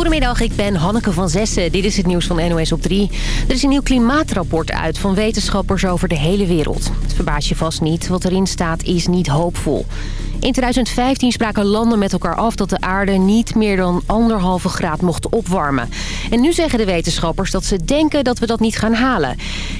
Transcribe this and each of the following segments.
Goedemiddag, ik ben Hanneke van Zessen. Dit is het nieuws van NOS op 3. Er is een nieuw klimaatrapport uit van wetenschappers over de hele wereld. Het verbaast je vast niet. Wat erin staat is niet hoopvol. In 2015 spraken landen met elkaar af dat de aarde niet meer dan anderhalve graad mocht opwarmen. En nu zeggen de wetenschappers dat ze denken dat we dat niet gaan halen.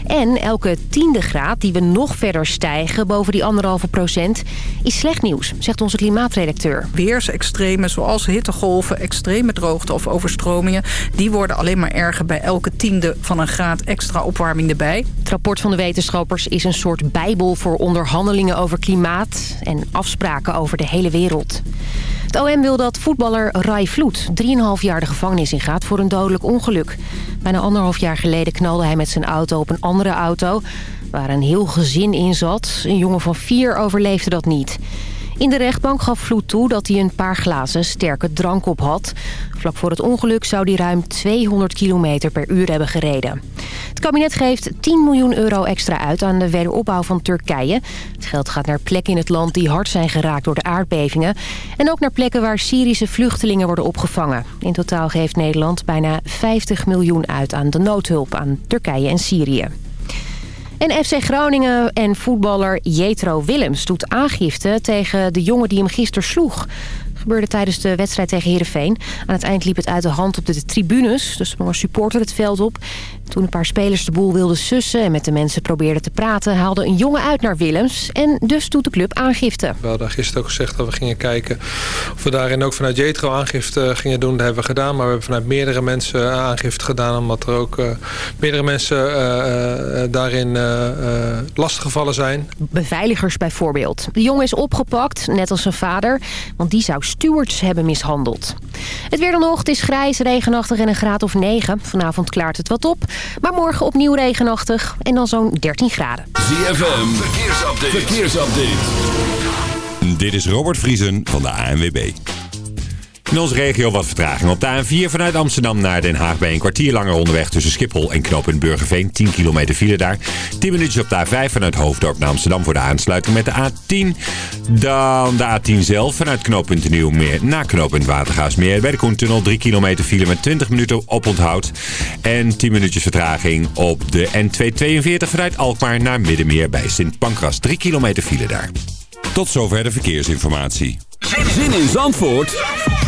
En elke tiende graad die we nog verder stijgen boven die anderhalve procent is slecht nieuws, zegt onze klimaatredacteur. Weersextremen zoals hittegolven, extreme droogte of overstromingen... die worden alleen maar erger bij elke tiende van een graad extra opwarming erbij. Het rapport van de wetenschappers is een soort bijbel voor onderhandelingen over klimaat en afspraken over de hele wereld. Het OM wil dat voetballer Rai Vloed 3,5 jaar de gevangenis ingaat voor een dodelijk ongeluk. Bijna anderhalf jaar geleden knalde hij met zijn auto op een andere auto... waar een heel gezin in zat. Een jongen van vier overleefde dat niet. In de rechtbank gaf Vloed toe dat hij een paar glazen sterke drank op had. Vlak voor het ongeluk zou hij ruim 200 km per uur hebben gereden. Het kabinet geeft 10 miljoen euro extra uit aan de wederopbouw van Turkije. Het geld gaat naar plekken in het land die hard zijn geraakt door de aardbevingen. En ook naar plekken waar Syrische vluchtelingen worden opgevangen. In totaal geeft Nederland bijna 50 miljoen uit aan de noodhulp aan Turkije en Syrië. En FC Groningen en voetballer Jetro Willems doet aangifte tegen de jongen die hem gisteren sloeg gebeurde tijdens de wedstrijd tegen Heerenveen. Aan het eind liep het uit de hand op de tribunes. Dus een supporter het veld op. Toen een paar spelers de boel wilden sussen en met de mensen probeerden te praten... haalde een jongen uit naar Willems en dus doet de club aangifte. We hadden gisteren ook gezegd dat we gingen kijken of we daarin ook vanuit Jetro aangifte gingen doen. Dat hebben we gedaan, maar we hebben vanuit meerdere mensen aangifte gedaan... omdat er ook uh, meerdere mensen uh, uh, daarin lastiggevallen zijn. Beveiligers bijvoorbeeld. De jongen is opgepakt, net als zijn vader, want die zou stewards hebben mishandeld. Het weer dan nog, het is grijs, regenachtig en een graad of 9. Vanavond klaart het wat op, maar morgen opnieuw regenachtig en dan zo'n 13 graden. ZFM, verkeersupdate. verkeersupdate. Dit is Robert Vriesen van de ANWB. In onze regio wat vertraging op de A4 vanuit Amsterdam naar Den Haag... bij een kwartier langer onderweg tussen Schiphol en Knoop in Burgerveen. 10 kilometer file daar. 10 minuutjes op de A5 vanuit Hoofddorp naar Amsterdam... voor de aansluiting met de A10. Dan de A10 zelf vanuit knooppunt Nieuwmeer naar knooppunt Watergaasmeer. Bij de Koentunnel 3 kilometer file met 20 minuten oponthoud. En 10 minuutjes vertraging op de N242 vanuit Alkmaar naar Middenmeer... bij Sint Pancras. 3 kilometer file daar. Tot zover de verkeersinformatie. Zin in Zandvoort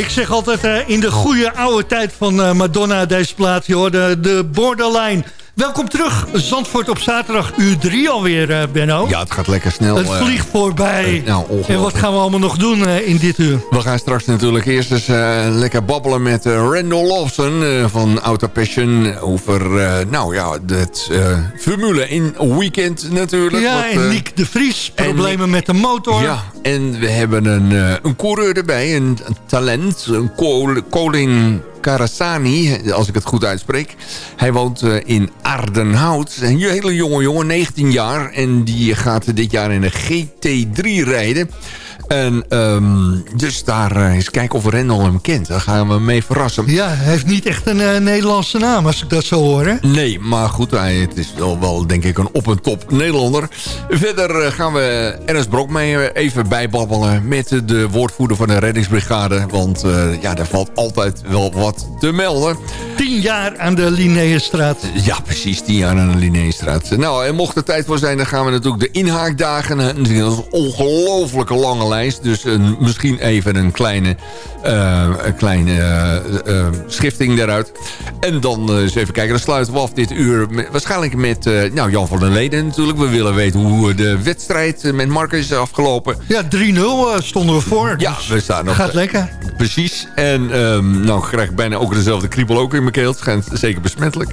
Ik zeg altijd uh, in de goede oude tijd van uh, Madonna deze plaat, joh, de, de borderline. Welkom terug, Zandvoort op zaterdag, uur 3 alweer, uh, Benno. Ja, het gaat lekker snel. Het vliegt voorbij. Nou, en wat gaan we allemaal nog doen in dit uur? We gaan straks natuurlijk eerst eens lekker babbelen met Randall Lawson van Auto Passion. Over, nou ja, het Formule in weekend natuurlijk. Ja, wat, en Nick de Vries, problemen en, met de motor. Ja, en we hebben een, een coureur erbij, een, talent, een Colin Karasani, als ik het goed uitspreek. Hij woont uh, in Ardenhout. Een hele jonge jongen, 19 jaar. En die gaat dit jaar in een GT3 rijden. En um, dus daar uh, eens kijken of Rendel hem kent. Daar gaan we mee verrassen. Ja, hij heeft niet echt een uh, Nederlandse naam als ik dat zo hoor. Hè? Nee, maar goed, hij, het is wel, wel denk ik een op- en top Nederlander. Verder uh, gaan we Ernst Brok mee even bijbabbelen met de woordvoerder van de reddingsbrigade. Want ja, daar valt altijd wel wat te melden. Tien jaar aan de Linnéestraat. Ja, precies, tien jaar aan de Linnéestraat. Nou, en mocht er tijd voor zijn, dan gaan we natuurlijk de inhaakdagen. Dat is een ongelooflijke lange Dus een, misschien even een kleine, uh, een kleine uh, uh, schifting daaruit. En dan eens even kijken. Dan sluiten we af dit uur met, waarschijnlijk met nou, Jan van der Leden natuurlijk. We willen weten hoe de wedstrijd met Marcus is afgelopen. Ja, 3-0 stonden we voor. Ja, dus we staan nog. Gaat lekker. Precies. En um, nou krijg ik bijna ook dezelfde kriebel ook in mijn keel. Het schijnt zeker besmettelijk.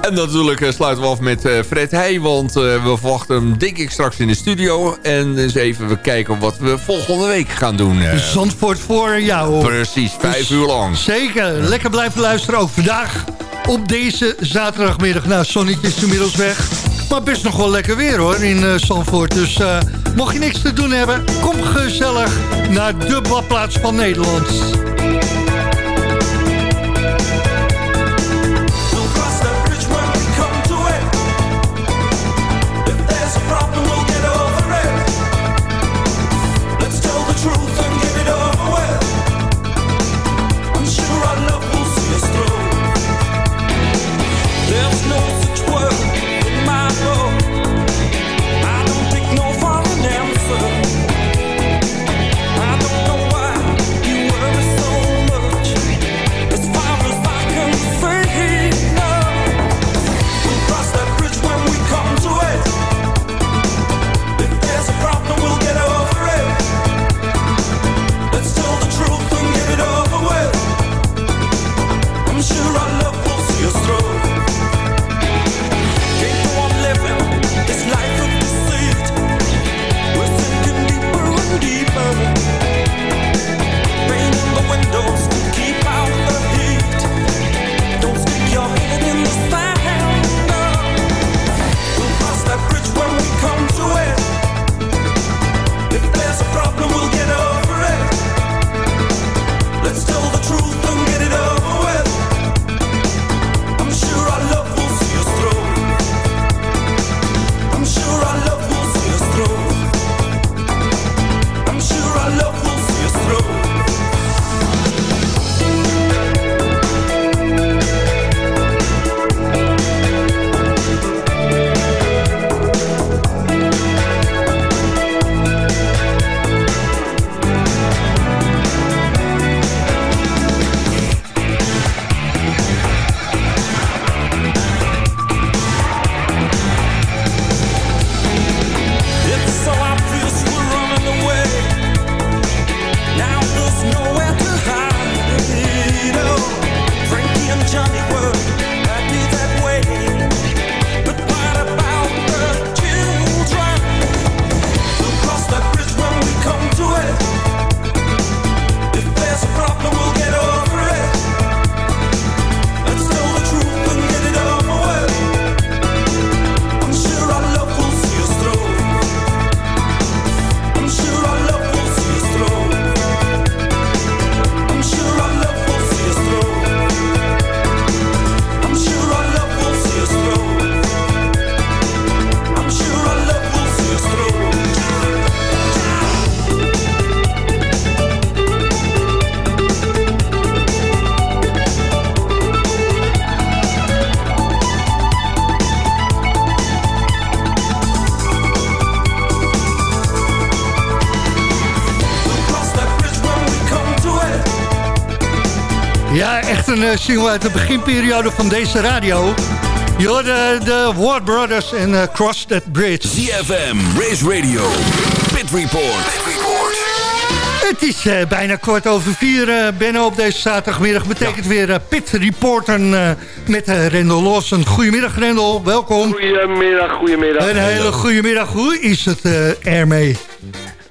En natuurlijk sluiten we af met Fred Heij. Want we verwachten hem denk ik straks in de studio. En eens even we kijken wat we volgende week gaan doen. Uh. Zandvoort voor jou. Precies, vijf uur lang. Zeker, lekker blijven luisteren ook vandaag. Op deze zaterdagmiddag. Nou, zonnetje is inmiddels weg. Maar best nog wel lekker weer hoor in uh, Zandvoort. Dus uh, mocht je niks te doen hebben, kom gezellig naar de badplaats van Nederland. Echt een uh, single uit de beginperiode van deze radio. Je hoorde de Ward Brothers en uh, Cross That Bridge. CFM, Race Radio, Pit Report. Pit Report. Het is uh, bijna kwart over vier, uh, Benno, op deze zaterdagmiddag. Betekent ja. weer uh, Pit Reporten met Rendel Lawson. Goedemiddag, Rendel. Welkom. Goedemiddag, goedemiddag. Een hele goede middag. Hoe is het ermee?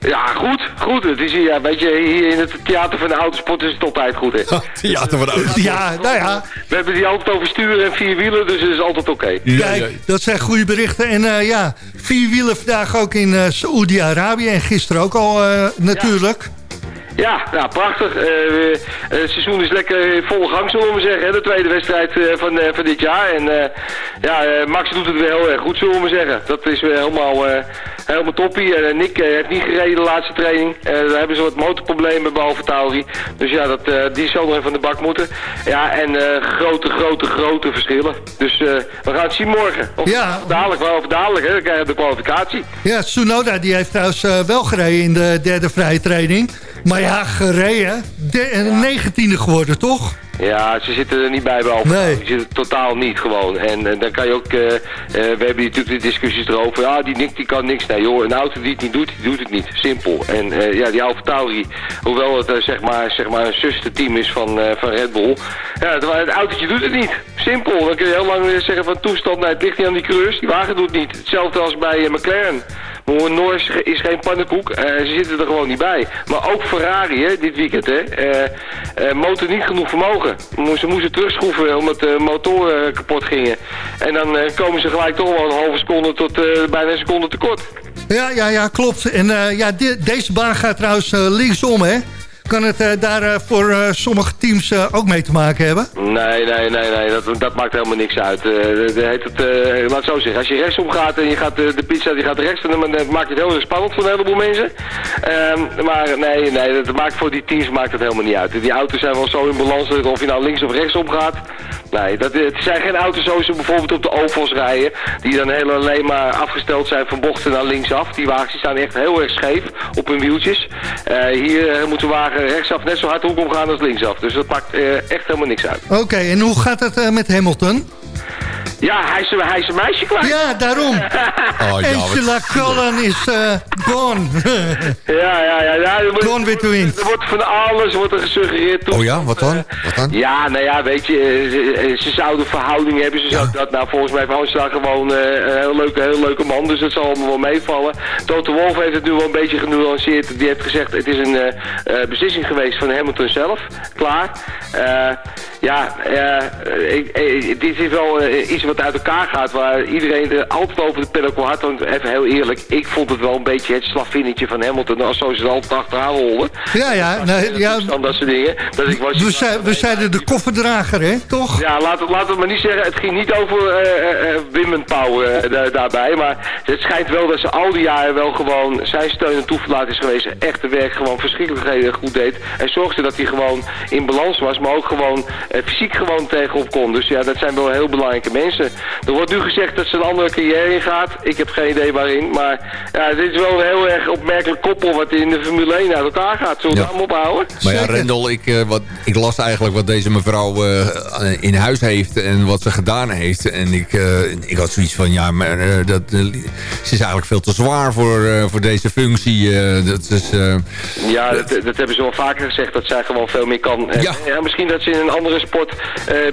Ja, goed, goed. Het is hier, weet je, hier in het theater van de autosport is het altijd goed, hè. theater van de autosport. Ja, nou ja. We hebben die altijd over sturen en vier wielen, dus het is altijd oké. Okay. Ja, Kijk, dat zijn goede berichten. En uh, ja, vier wielen vandaag ook in uh, Saoedi-Arabië en gisteren ook al uh, natuurlijk. Ja. Ja, nou, prachtig. Uh, het seizoen is lekker volle gang, zullen we zeggen. Hè? De tweede wedstrijd uh, van, van dit jaar. En ja, Max doet het weer heel erg goed, zullen we zeggen. Dat is weer helemaal, helemaal toppie. En Nick heeft niet gereden de laatste training. daar hebben ze wat motorproblemen behalve Tauri. Dus ja, dat, die zal nog even van de bak moeten. Ja, en grote, grote, grote verschillen. Dus we gaan het zien morgen. Of ja. dadelijk, wel of dadelijk, hè. Dan krijgen we de kwalificatie. Ja, Tsunoda die heeft trouwens wel gereden in de derde vrije training. Maar ja, gereden. De, negentiende geworden, toch? Ja, ze zitten er niet bij bij Alfa. Nee. Ze zitten totaal niet gewoon. En, en dan kan je ook... Uh, uh, we hebben natuurlijk de discussies erover. Ja, die Nick die kan niks. Nee joh, een auto die het niet doet, die doet het niet. Simpel. En uh, ja, die Alfa Tauri, hoewel het zeg, maar, zeg maar een zusterteam is van, van Red Bull. Ja, het, het, autootje doet het niet. Simpel. Dan kun je heel lang zeggen van toestand. Nee, het ligt niet aan die coureurs. Die wagen doet het niet. Hetzelfde als bij McLaren. Norris is geen pannenkoek. Uh, ze zitten er gewoon niet bij. Maar ook Ferrari hè, dit weekend. Hè. Uh, uh, motor niet genoeg vermogen. Ze moesten terugschroeven omdat de motoren kapot gingen. En dan komen ze gelijk toch wel een halve seconde tot bijna een seconde tekort. Ja, ja, ja klopt. En ja, de, deze baan gaat trouwens linksom, hè? Kan het uh, daar uh, voor uh, sommige teams ook mee te maken hebben? Nee, nee, nee, nee. Dat, dat maakt helemaal niks uit. heet het, laat het zo zeggen. Als je rechtsom gaat en je gaat de pizza die gaat rechts... dan maakt het heel erg spannend voor een heleboel mensen. Ehm, maar nee, nee, dat maakt voor die teams maakt het helemaal niet uit. Die auto's zijn wel zo in balans dat of je nou links of rechtsom gaat... Nee, dat, het zijn geen auto's zoals ze bijvoorbeeld op de ovals rijden... die dan heel alleen maar afgesteld zijn van bochten naar linksaf. Die wagens staan echt heel erg scheef op hun wieltjes. hier moet de wagen rechtsaf net zo hard hoek omgaan als linksaf. Dus dat maakt uh, echt helemaal niks uit. Oké, en hoe gaat het uh, met Hamilton? Ja, hij is, hij is een meisje kwijt. Ja, daarom. oh, ja, Angela Cullen is uh, gone. ja, ja, ja. ja er wordt, gone with the wind. Er wordt van alles wordt er gesuggereerd. Oh ja, wat dan? Wat dan? Ja, nou ja, weet je, ze, ze zouden verhouding hebben. Ze zouden dat, nou volgens mij heeft Angela gewoon uh, een heel leuke, heel leuke man. Dus dat zal allemaal wel meevallen. Toto Wolf heeft het nu wel een beetje genuanceerd. Die heeft gezegd, het is een uh, beslissing geweest van Hamilton zelf. Klaar. Ja, ik, dit is wel iets wat uit elkaar gaat, waar iedereen er altijd over de paddock had. Want even heel eerlijk, ik vond het wel een beetje het slaffinnetje van Hamilton, als zo ze er altijd achteraan rollen. Ja, ja. Nee, ja dat soort dingen. Dat ik was we, zei, we zeiden de kofferdrager, hè, toch? Ja, laten laat we maar niet zeggen, het ging niet over uh, uh, Wim daarbij, maar het schijnt wel dat ze al die jaren wel gewoon zijn steun en toeverlaat is geweest, echte werk gewoon verschrikkelijk goed deed. En zorgde dat hij gewoon in balans was, maar ook gewoon fysiek gewoon tegenop kon. Dus ja, dat zijn wel heel belangrijke mensen. Er wordt nu gezegd dat ze een andere carrière in gaat. Ik heb geen idee waarin. Maar ja, dit is wel een heel erg opmerkelijk koppel wat in de Formule 1 uit elkaar gaat. Zullen we ja. hem ophouden? Maar ja, Rendel, ik, uh, wat, ik las eigenlijk wat deze mevrouw uh, in huis heeft en wat ze gedaan heeft. En ik, uh, ik had zoiets van, ja, maar dat, ze is eigenlijk veel te zwaar voor, voor deze functie. dat is, ja, dat, dat, hebben ze wel vaker gezegd, dat zij gewoon veel meer kan. Ja. ja misschien dat ze in een andere sport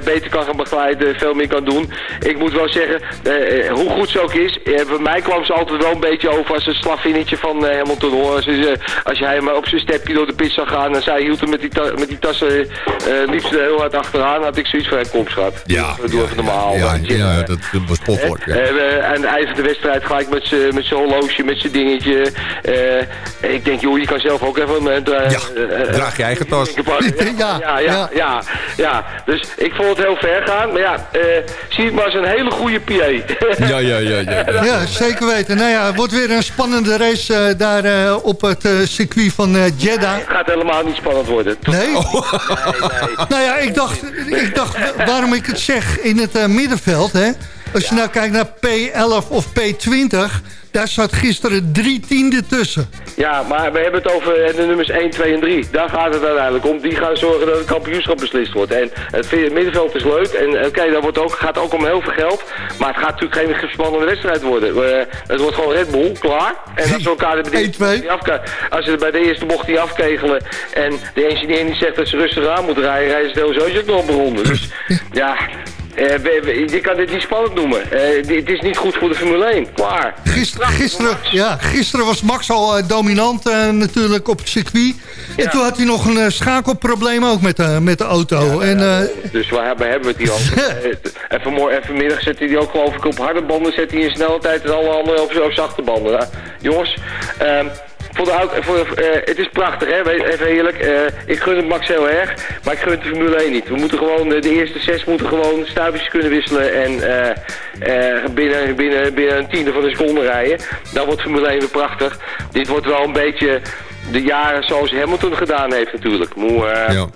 beter kan gaan begeleiden, veel meer kan doen ik moet wel zeggen, uh, hoe goed ze ook is, bij mij kwam ze altijd wel een beetje over als een slagvinnetje van Hamilton hoor. Als, als je hem op zijn stepje door de pit zag gaan en zij hield hem met die, ta met die tassen liefst heel hard achteraan, had ik zoiets van kom schat. Ja, doe even normaal. Ja, ja, dat was potwoord. Ja. aan het eind van de wedstrijd gelijk met zijn horloge, met zijn dingetje. ik denk, joh, je kan zelf ook even... Ja, draag je eigen tas. Ja, ja, ja, ja, ja, Dus ik vond het heel ver gaan, maar ja, zie het maar als een hele goede PA. Ja, ja, ja, ja. Ja, zeker weten. Nou ja, het wordt weer een spannende race uh, daar uh, op het uh, circuit van Jeddah. Nee, het gaat helemaal niet spannend worden. Nee? Oh. nee, nee. Nou ja, ik dacht, ik dacht waarom ik het zeg in het middenveld, hè. Als je nou kijkt naar P11 of P20... Daar zat gisteren drie tienden tussen. Ja, maar we hebben het over eh, de nummers 1, 2 en 3. Daar gaat het uiteindelijk om. Die gaan zorgen dat het kampioenschap beslist wordt. En het middenveld is leuk. En oké, okay, wordt ook, gaat ook om heel veel geld. Maar het gaat natuurlijk geen gespannende wedstrijd worden. Uh, het wordt gewoon Red Bull, klaar. En als we elkaar de eerste als ze bij de eerste bocht die afkegelen... en de engineer niet zegt dat ze rustig aan moeten rijden... rijden ze het sowieso nog beronden. Dus ja, uh, je kan dit niet spannend noemen. Uh, het is niet goed voor de Formule 1. Klaar. Gisteren, gisteren, ja, gisteren was Max al uh, dominant natuurlijk op het circuit. En toen had hij nog een schakelprobleem ook met, met de auto. Ja, en, dus waar hebben, hebben we het hier over? en, vanmorgen, en vanmiddag zet hij die ook geloof ik op harde banden. Zet hij in snelheid en alle andere op, op zachte banden. jongens, ehm, voor de, voor, uh, het is prachtig, hè? even eerlijk. Uh, ik gun het Max heel erg, maar ik gun de Formule 1 niet. We moeten gewoon, de eerste zes moeten gewoon stuifjes kunnen wisselen en binnen, binnen, binnen een tiende van de seconde rijden. Dan wordt Formule 1 weer prachtig. Dit wordt wel een beetje de jaren zoals Hamilton gedaan heeft natuurlijk. Moe, uh, ja.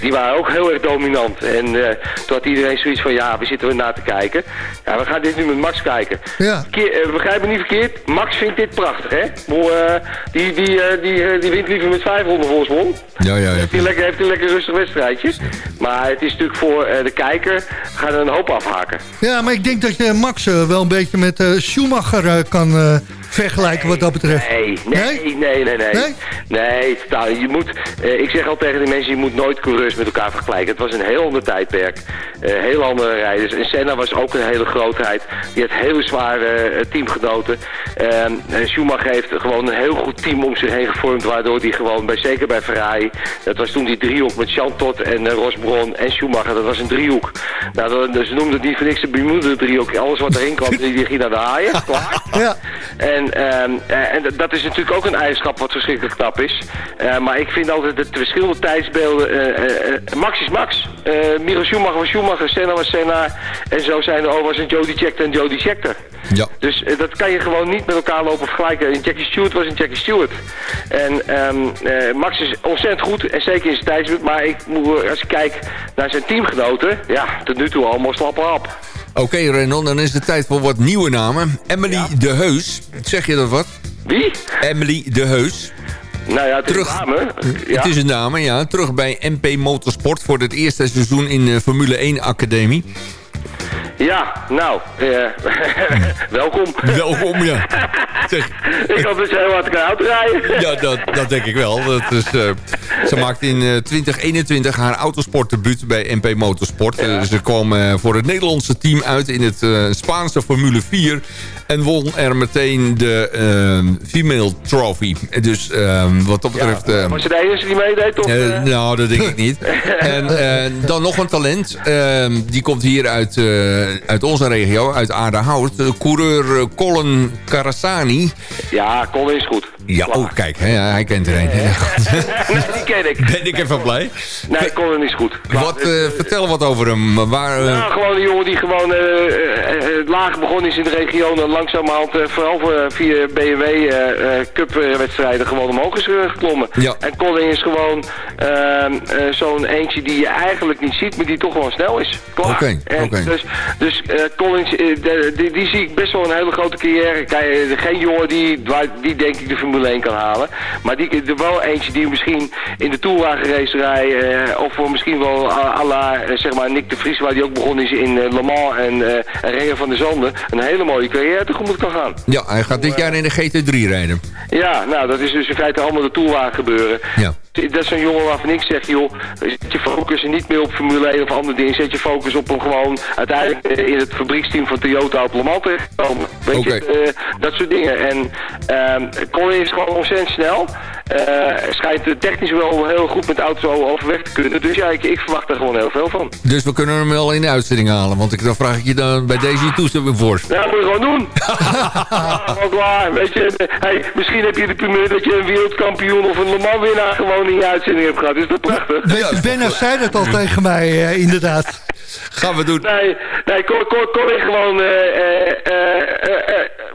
Die waren ook heel erg dominant. En uh, toen had iedereen zoiets van, ja, we zitten er naar te kijken. Ja, we gaan dit nu met Max kijken. Ja. Keer, uh, begrijp me niet verkeerd, Max vindt dit prachtig, hè? Moe, die, die, die, die wint liever met 500 voorsprong. Ja, ja, heeft hij lekker, heeft een lekker rustig wedstrijdje. Maar het is natuurlijk voor de kijker, gaan er een hoop afhaken. Ja, maar ik denk dat je Max wel een beetje met Schumacher kan vergelijken wat dat betreft. Nee, nee, nee, nee, nee. Nee, nee totaal. Je moet, uh, ik zeg al tegen de mensen, je moet nooit coureurs met elkaar vergelijken. Het was een heel ander tijdperk. Uh, heel andere rijders. En Senna was ook een hele grootheid. Die had hele zware uh, teamgenoten. Ehm, Schumacher heeft gewoon een heel goed team om zich heen gevormd. Waardoor hij gewoon, bij, zeker bij Ferrari, dat was toen die driehoek met Jean Todt en Rosbron en Schumacher. Dat was een driehoek. Nou, dat, ze noemden het niet voor niks de Bermuda driehoek. Alles wat erin kwam, die, die ging naar de haaien. Klaar. Ja. En, ehm, uh, en dat is natuurlijk ook een eigenschap wat verschrikkelijk knap is. Uh, maar ik vind altijd het verschillende tijdsbeelden... Uh, Max is Max. Michael Schumacher was Schumacher, Senna was Senna. En zo zijn er overigens een Jody Scheckter en Jody Scheckter. Ja. Dus dat kan je gewoon niet met elkaar lopen vergelijken. Een Jackie Stewart was een Jackie Stewart. En um, Max is ontzettend goed, en zeker in zijn tijdsbeeld. Maar ik moet, als ik kijk naar zijn teamgenoten... Ja, tot nu toe allemaal slappe op. Oké okay, Renon, dan is het tijd voor wat nieuwe namen. Emily de Heus, zeg je dat wat? Wie? Emily de Heus. Nou ja, het is Terug, een dame. Ja. Het is een dame, ja. Terug bij MP Motorsport voor het eerste seizoen in de Formule 1 Academie. Ja, nou, uh, welkom. Welkom, ja. Zeg, ik had dus heel hard auto rijden. ja, dat, dat denk ik wel. Dat is, uh, ze maakte in uh, 2021 haar autosportdebuut bij MP Motorsport. Ja. ze kwam voor het Nederlandse team uit in het Spaanse Formule 4... En won er meteen de uh, Female Trophy. Dus uh, wat dat betreft... Ja, ehm, was ze de enige die meedeed? Uh, nou, dat denk ik niet. en eh, dan nog een talent. Ehm, die komt hier uit, uit onze regio, uit Aardehout. coureur Colin Carasani. Ja, Colin is goed. Ja, oh, kijk, hè, hij kent er een. nee, die ken ik. Ben ik even blij. Nee, Colin is goed. Wat, vertel wat over hem. Waar, nou, gewoon een jongen die gewoon laag begonnen is in de regio langzamerhand uh, vooral voor, via BMW uh, Cup wedstrijden gewoon omhoog is geklommen. Ja. En Colin is gewoon zo'n eentje die je eigenlijk niet ziet, maar die toch gewoon snel is. Oké, okay, okay. Dus, dus Collins, die, die, zie ik best wel een hele grote carrière. Kijk, geen jongen die, die denk ik de Formule 1 kan halen. Maar die, er wel eentje die misschien in de toerwagenracerij, of voor misschien wel à la, zeg maar, Nick de Vries, waar die ook begonnen is in Le Mans en, Rea van der Zanden, een hele mooie carrière tegemoet kan gaan. Ja, hij gaat dit jaar in de GT3 rijden. Ja, nou, dat is dus in feite allemaal de toerwagen gebeuren. Ja. Dat is een jongen waarvan ik zeg, joh, zet je focus niet meer op Formule 1 of andere dingen. Zet je focus op hem gewoon uiteindelijk in het fabrieksteam van Toyota op Le Mans terechtkomen. Weet okay. je, uh, dat soort dingen. En uh, Colin is gewoon ontzettend snel. Uh, schijnt technisch wel heel goed met auto's overweg te kunnen. Dus ja, ik, ik, verwacht er gewoon heel veel van. Dus we kunnen hem wel in de uitzending halen. Want ik, dan vraag ik je dan bij deze toestemming voor. Ja, dat moet je gewoon doen. ja, klaar. Weet je, hey, misschien heb je de primeur dat je een wereldkampioen of een Mans winnaar gewoon in je uitzending hebt gehad. Is dat prachtig? Ben, Benno zei dat al tegen mij, uh, inderdaad. Gaan we doen. Nee, nee kom, kom, kom ik gewoon, uh,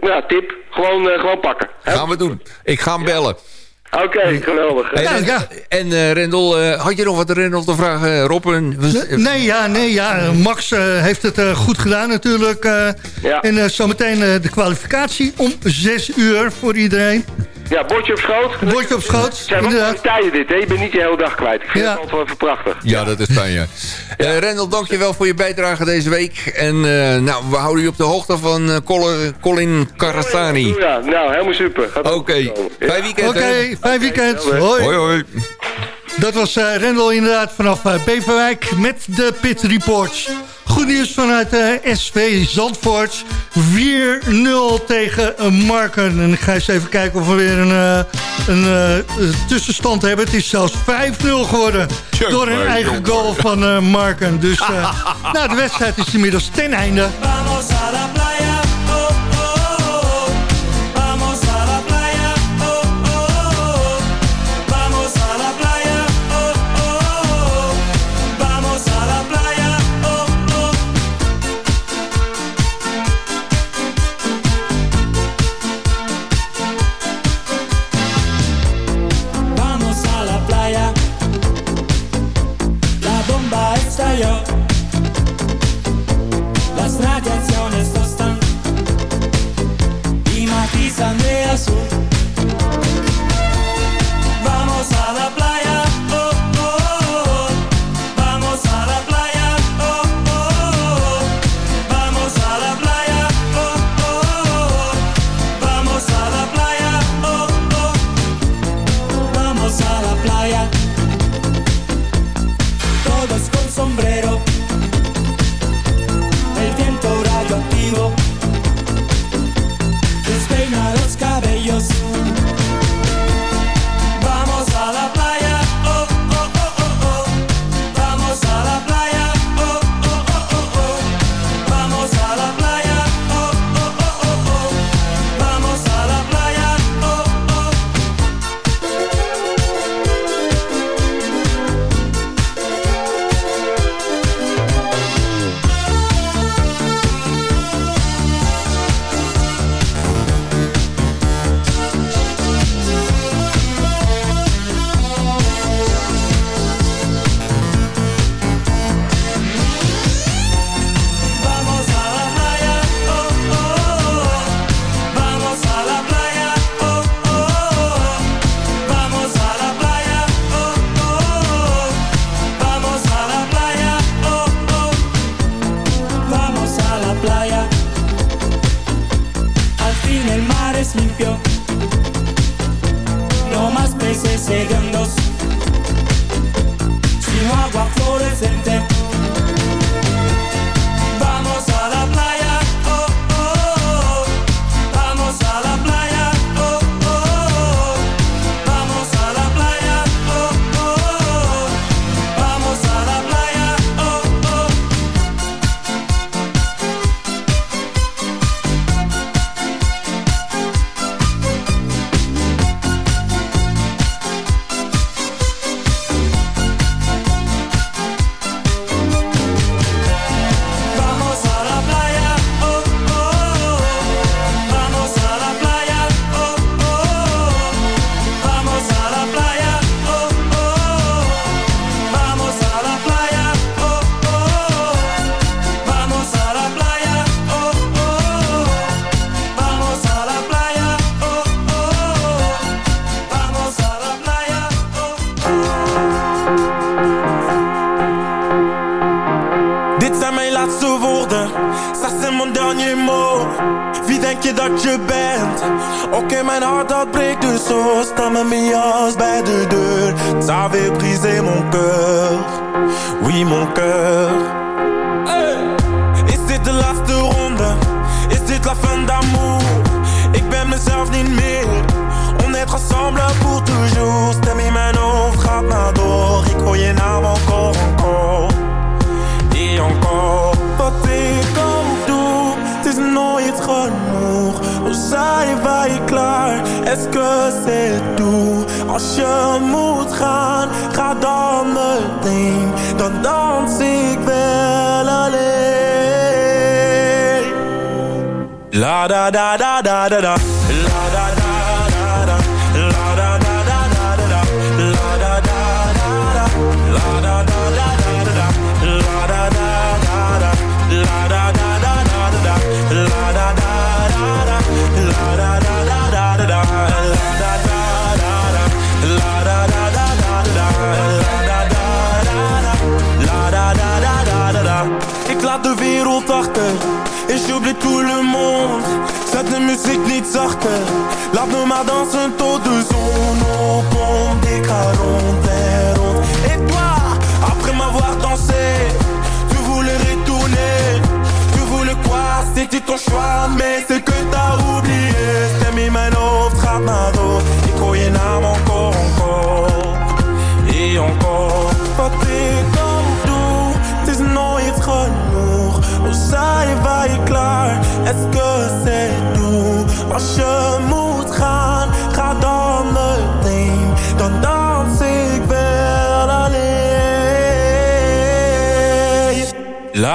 ja, tip. Gewoon, gewoon pakken. Gaan we doen. Ik ga hem bellen. Oké, okay, geweldig. En, nou, ja, en eh, Rendel, eh, had je nog wat Rendel te vragen, eh, Robin? Nee, ja, nee, ja, Max heeft het goed gedaan natuurlijk. Ja. En zometeen de kwalificatie om zes uur voor iedereen. Ja, bordje op schoot. Bordje op schoot, Het zijn wel tijden dit, hè? Je bent niet de hele dag kwijt. Ik vind het altijd wel even prachtig. Ja, dat is fijn, ja. Uh, Rendel, wel voor je bijdrage deze week. En uh, nou, we houden u op de hoogte van uh, Colin, Colin ja, nou, helemaal super. Oké, okay. fijn weekend. Oké, okay, fijn weekend. Hoi, hoi. Dat was uh, Rendel inderdaad vanaf eh, Beverwijk met de Pit Reports. Goed nieuws vanuit eh, SV Zandvoort. 4-0 tegen Marken. En ik ga eens even kijken of we weer een, een tussenstand hebben. Het is zelfs 5-0 geworden door een eigen goal van Marken. Dus nou, de wedstrijd is inmiddels ten einde. Vamos a la playa.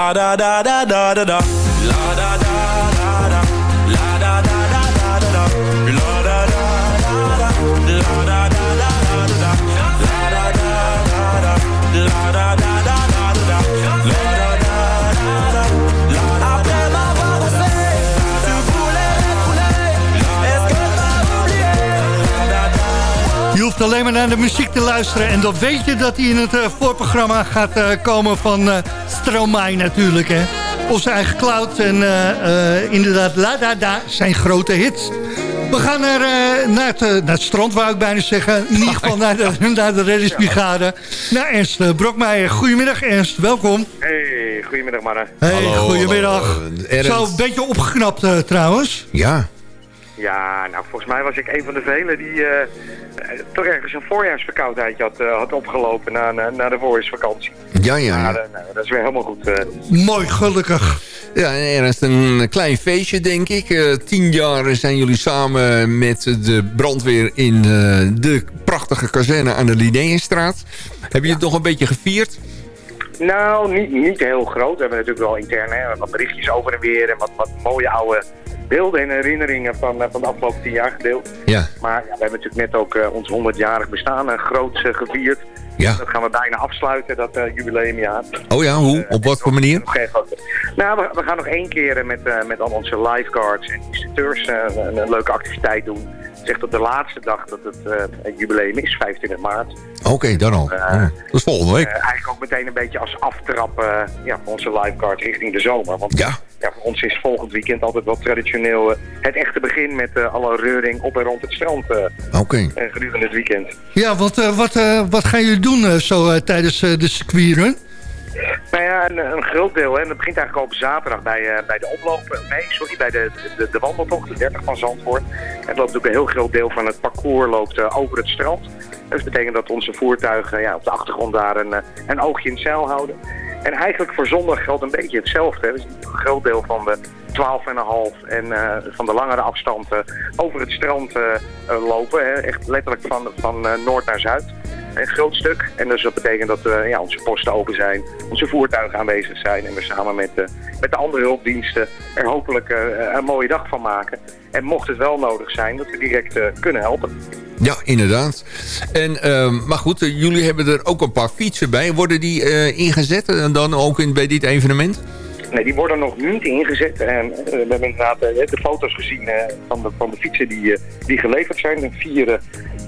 La da da da da da da La da da da da La da da da da da da La da da da da La da da da da da La da da da La da da da da da La da da La hoeft alleen maar naar de muziek te luisteren... en dan weet je dat hij in het eh, voorprogramma gaat eh, komen van eh Stromae natuurlijk. Hè? Onze eigen cloud en eh, eh, inderdaad La Da Da zijn grote hits. We gaan naar, eh, naar, het, naar het strand, wou ik bijna zeggen. In ieder geval naar de, naar de reddingsbrigade. Naar Ernst Brokmeijer. Goedemiddag Ernst, welkom. Hey, goedemiddag mannen. Hey, Hallo, goedemiddag. hallo. Zo, een beetje opgeknapt trouwens. Ja. Ja, nou volgens mij was ik een van de velen die eh, eh, toch ergens een voorjaarsverkoudheidje had, eh, had opgelopen na, na, na de voorjaarsvakantie. Ja, ja, eh, nou, dat is weer helemaal goed. Mooi, gelukkig. Ja, en Ernst, een klein feestje, denk ik. Tien jaar zijn jullie samen met de brandweer in de prachtige kazerne aan de Linnéenstraat. Heb je het nog een beetje gevierd? Nou, niet, niet heel groot. We hebben natuurlijk wel intern hè, wat berichtjes over en weer en wat, wat mooie oude beelden en herinneringen van, eh, van de afgelopen tien jaar gedeeld. Ja. Maar ja, we hebben natuurlijk net ook eh, ons 100-jarig bestaan uh, groots eh, gevierd. Ja. Dat gaan we bijna afsluiten, dat eh, jubileumjaar. Oh ja, hoe? Op wat voor manier? Nog geen grote- Nou, we, we gaan nog één keer eh, met, eh, met al onze lifeguards en instructeurs eh, een, een leuke activiteit doen. Echt op de laatste dag dat het, eh, het jubileum is, 25 maart. Oké, dan al. Eh, Oh, dat is volgende week. Eh, eigenlijk ook meteen een beetje als aftrap ja, voor onze lifeguards richting de zomer. Want Ja. ja, voor ons is volgend weekend altijd wel traditioneel het echte begin met eh, alle reuring op en rond het strand eh, Oké. eh, gedurende het weekend. Ja, want eh, wat, eh, wat gaan jullie doen eh, zo eh, tijdens eh, de circuitrun? Nou ja, een, groot deel. Hè. En dat begint eigenlijk al op zaterdag bij, eh, bij de oplopen. Nee, sorry, bij de, de, de wandeltocht, de 30 van Zandvoort. Het loopt ook een heel groot deel van het parcours loopt eh, over het strand. Dus dat betekent dat onze voertuigen ja, op de achtergrond daar een, eh, een oogje in het zeil houden. En eigenlijk voor zondag geldt een beetje hetzelfde. Dus een groot deel van de 12,5 en eh, van de langere afstanden over het strand lopen. Hè. Echt letterlijk van, van noord naar zuid. Een groot stuk. En dus dat betekent dat eh, ja, onze posten open zijn, onze voertuigen aanwezig zijn. En we samen met, eh, met de andere hulpdiensten er hopelijk eh, een mooie dag van maken. En mocht het wel nodig zijn, dat we direct kunnen helpen. Ja, inderdaad. En, ehm, maar goed, jullie hebben er ook een paar fietsen bij. Worden die ingezet en dan ook in, bij dit evenement? Nee, die worden nog niet ingezet. En we hebben inderdaad de foto's gezien van, de, van de fietsen die, die geleverd zijn. De vier eh,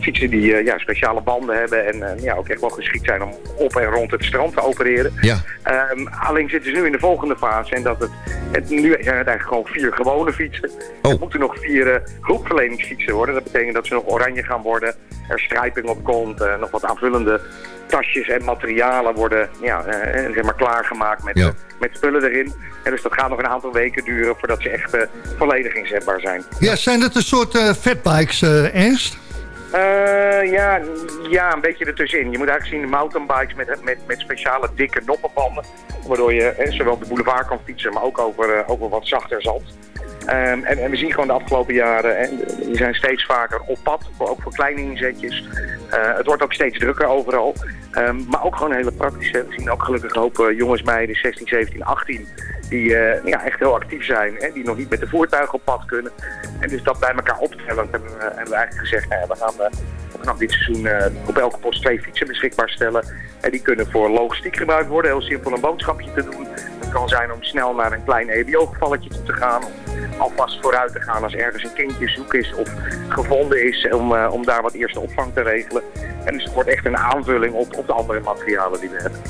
fietsen die eh, ja, speciale banden hebben en eh, ja, ook echt wel geschikt zijn om op en rond het strand te opereren. Ja. Ehm, alleen zitten ze nu in de volgende fase en dat het, het nu zijn het eigenlijk gewoon vier gewone fietsen. Oh. Er moeten nog vier eh, hulpverleningsfietsen worden. Dat betekent dat ze nog oranje gaan worden, er strijping op komt, eh, nog wat aanvullende tasjes en materialen worden ja, eh, zeg maar klaargemaakt met, Ja. eh, met spullen erin. En dus dat gaat nog een aantal weken duren voordat ze echt eh, volledig inzetbaar zijn. Ja, zijn het een soort eh fatbikes, eh Ernst? Eh, ja, ja, een beetje ertussenin. Je moet eigenlijk zien mountainbikes met, met, met speciale dikke noppenbanden. Waardoor je zowel op de boulevard kan fietsen, maar ook over, eh, over wat zachter zand. Ehm, en, en we zien gewoon de afgelopen jaren, en die zijn steeds vaker op pad, voor, ook voor kleine inzetjes. Eh, het wordt ook steeds drukker overal. Ehm, maar ook gewoon hele praktische. We zien ook gelukkig een hoop jongens, meiden, 16, 17, 18, die eh, ja, echt heel actief zijn. Hè, die nog niet met de voertuigen op pad kunnen. En dus dat bij elkaar optellend hebben, we- hebben we eigenlijk gezegd, nou we gaan eh, vanaf dit seizoen eh, op elke post twee fietsen beschikbaar stellen. En die kunnen voor logistiek gebruikt worden, heel simpel een boodschapje te doen. Het kan zijn om snel naar een klein EBO-gevalletje toe te gaan. Om alvast vooruit te gaan als ergens een kindje zoek is of gevonden is. Om, eh, om daar wat eerste opvang te regelen. En dus het wordt echt een aanvulling op, op de andere materialen die we hebben.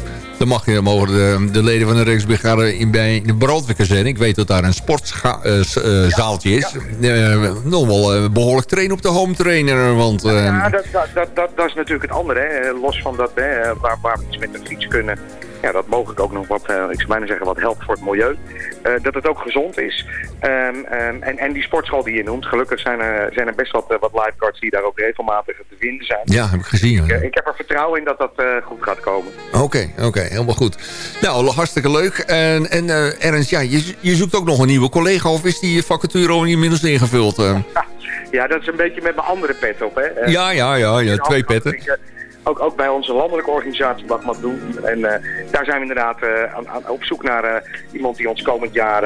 Dan mag je, mogen de, de leden van de Rijksbrigade in, bij de brandweerkazerne... ik weet dat daar een sportzaaltje is... eh, nog wel eh, behoorlijk trainen op de home trainer. Want, eh, Ja, dat, dat, dat, dat, dat is natuurlijk het andere. Hè. Los van dat, hè, waar, waar we iets met een fiets kunnen. Ja, dat mogelijk ook nog wat, eh, ik zou bijna zeggen, wat helpt voor het milieu. Eh, dat het ook gezond is. Ehm, ehm, en, en die sportschool die je noemt, gelukkig zijn er, zijn er best wat, eh, wat lifeguards die daar ook regelmatig te vinden zijn. ja, heb ik gezien. Ik, ik heb er vertrouwen in dat dat goed gaat komen. Oké, oké, helemaal goed. Nou, hartstikke leuk. En, en Ernst, ja, je, je zoekt ook nog een nieuwe collega... of is die vacature al inmiddels ingevuld? Ja, dat is een beetje met mijn andere pet op. Hè. Ja, ja, ja, ja, twee petten. Ik, Ook, ook bij onze landelijke organisatie wat mag doen. En eh, daar zijn we inderdaad eh, aan, op zoek naar eh, iemand die ons komend jaar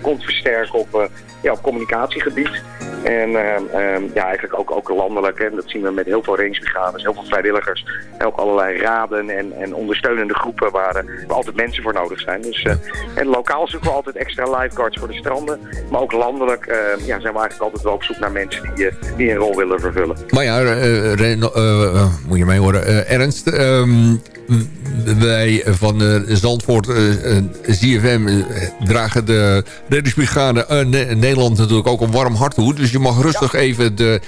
komt versterken op, ja, op communicatiegebied. En eh, eh, ja, eigenlijk ook, ook landelijk. En dat zien we met heel veel rangebrigades, heel veel vrijwilligers. En ook allerlei raden en, en ondersteunende groepen waar, eh, waar altijd mensen voor nodig zijn. Dus, eh, en lokaal zoeken we altijd extra lifeguards voor de stranden. Maar ook landelijk eh, ja, zijn we eigenlijk altijd wel op zoek naar mensen die, eh, die een rol willen vervullen. Maar ja, moet je mee horen. Ernst, ehm, wij van eh, Zandvoort, eh, eh, ZFM, eh, dragen de reddingsbrigade Ne- Nederland natuurlijk ook een warm hart toe. Dus je mag rustig even de,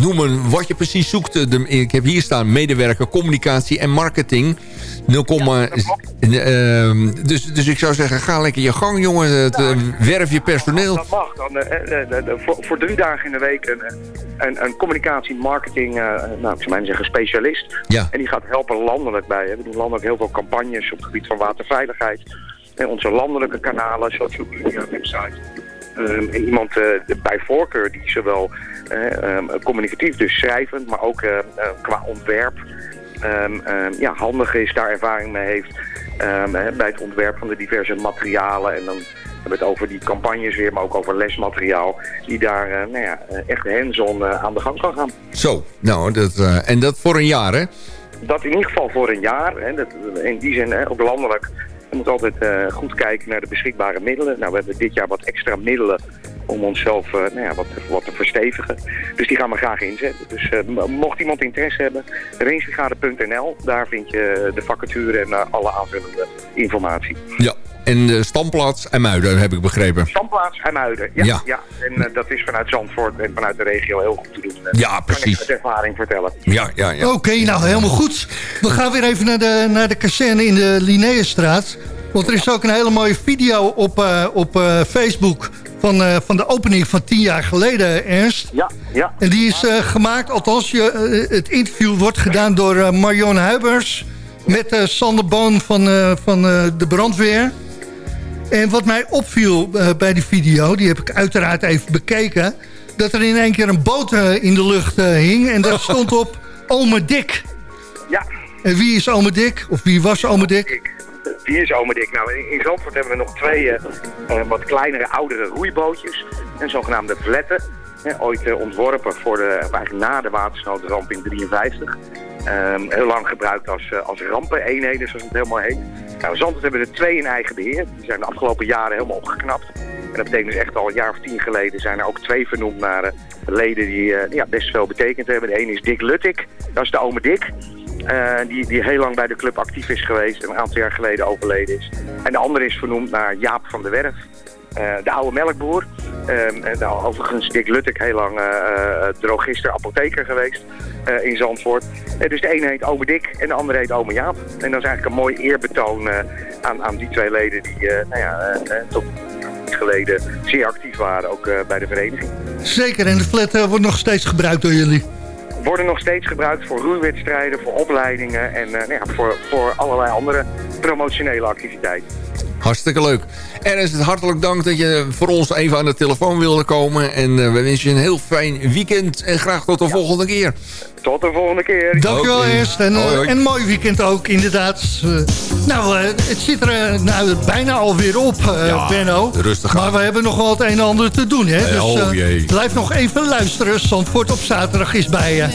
noemen wat je precies zoekt. De, ik heb hier staan medewerker, communicatie en marketing. 0, ehm, dus, dus ik zou zeggen, ga lekker je gang jongen. Het, werf je personeel. Dat mag. Dan, voor, voor drie dagen in de week een, een, een communicatie, marketing, nou, ik zou maar zeggen specialist. Ja. En die gaat helpen landelijk bij. Hè. We doen landelijk heel veel campagnes op het gebied van waterveiligheid. En onze landelijke kanalen, social media, website. Ehm, en iemand eh, bij voorkeur die zowel eh, ehm, communicatief, dus schrijvend, maar ook eh, eh, qua ontwerp ehm, ehm, ja, handig is, daar ervaring mee heeft. Ehm, bij het ontwerp van de diverse materialen. En dan hebben we het over die campagnes weer, maar ook over lesmateriaal. Die daar eh, nou ja, eh, echt hands-on eh, aan de gang kan gaan. Zo, nou, dat, en dat voor een jaar hè? Dat in ieder geval voor een jaar. Hè, dat, in die zin, hè, ook landelijk. Je moet altijd goed kijken naar de beschikbare middelen. Nou, we hebben dit jaar wat extra middelen om onszelf eh, nou ja, wat, wat te verstevigen. Dus die gaan we graag inzetten. Dus eh, mocht iemand interesse hebben, rangebrigade.nl. Daar vind je de vacature en eh, alle aanvullende informatie. Ja. En de standplaats en Muiden, heb ik begrepen. Standplaats IJmuiden. Ja, Ja. ja. En eh, dat is vanuit Zandvoort en vanuit de regio heel goed te doen. Eh, Ja, Kan precies. ik uit ervaring vertellen. Ja, ja, ja. Oké, nou helemaal goed. We gaan weer even naar de, naar de kazerne in de Linnaeusstraat. Want er is ook een hele mooie video op, eh, op eh, Facebook... Van, eh, van de opening van tien jaar geleden, Ernst. Ja, ja. En die is eh, gemaakt, althans je, eh, het interview wordt gedaan door Marion Huibers... met Sander Boon van, van de brandweer. En wat mij opviel bij die video, die heb ik uiteraard even bekeken... dat er in één keer een boot in de lucht hing en daar stond op Ome Dick. Ja. En wie is Ome Dick? Of wie was Ome Dick? Ome Dick? Nou, in Zandvoort hebben we nog twee eh, eh, wat kleinere, oudere roeibootjes. Een zogenaamde vletten. Ooit eh, ontworpen voor de, na de watersnoodramp in 53. Ehm, heel lang gebruikt als, eh, als rampeneenheden, zoals het helemaal heet. Nou, Zandvoort hebben er twee in eigen beheer. Die zijn de afgelopen jaren helemaal opgeknapt. En dat betekent dus echt al een jaar of tien geleden zijn er ook twee vernoemd naar leden die ja, best veel betekend hebben. De ene is Dick Luttik, dat is de ome Dick. Eh, die, die heel lang bij de club actief is geweest en een aantal jaar geleden overleden is. En de andere is vernoemd naar Jaap van der Werf, eh, de oude melkboer. En nou, overigens Dick Luttek heel lang eh, drogister, apotheker geweest in Zandvoort. Dus de ene heet Ome Dick en de andere heet Ome Jaap. En dat is eigenlijk een mooi eerbetoon aan, aan die twee leden die nou ja, tot geleden zeer actief waren, ook bij de vereniging. Zeker, en de flat wordt nog steeds gebruikt door jullie. Worden nog steeds gebruikt voor roeiwedstrijden, voor opleidingen en eh, nou ja, voor, voor allerlei andere promotionele activiteiten. Hartstikke leuk. Ernst, hartelijk dank dat je voor ons even aan de telefoon wilde komen. En eh, we wensen je een heel fijn weekend. En graag tot de volgende keer. Tot de volgende keer. Dankjewel Oké. Ernst. En, eh, Hoi, hoi. en een mooi weekend ook, inderdaad. Eh, nou, eh, het zit er eh, nou, bijna alweer op, eh Ja, Benno. rustig aan. Maar we hebben nog wel het een en ander te doen. Hè? Eh, Dus oh eh, jee. blijf nog even luisteren. Zandvoort op zaterdag is bij je.